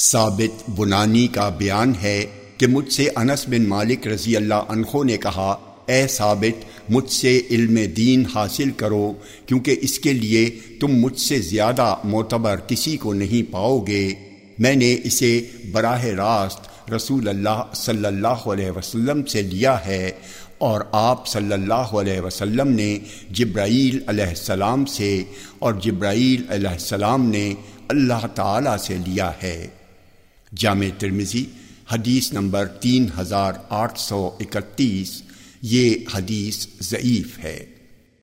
ثابت بنانی کا بیان ہے کہ مجھ سے انس بن مالک رضی اللہ عنہ نے کہا، اے ثابت، مجھ سے علم دین حاصل کرو، کیونکہ اس کے لیے تم مجھ سے زیادہ معتبر کسی کو نہیں پاؤ گے۔ میں نے اسے براہ راست رسول اللہ صلی اللہ علیہ وسلم سے لیا ہے اور آپ صلی اللہ علیہ وسلم نے جبرائیل علیہ السلام سے اور جبرائیل علیہ السلام نے اللہ تعالی سے لیا ہے۔ جامع ترمزی حدیث نمبر تین ہزار آٹھ سو اکتیس یہ حدیث ضعیف ہے۔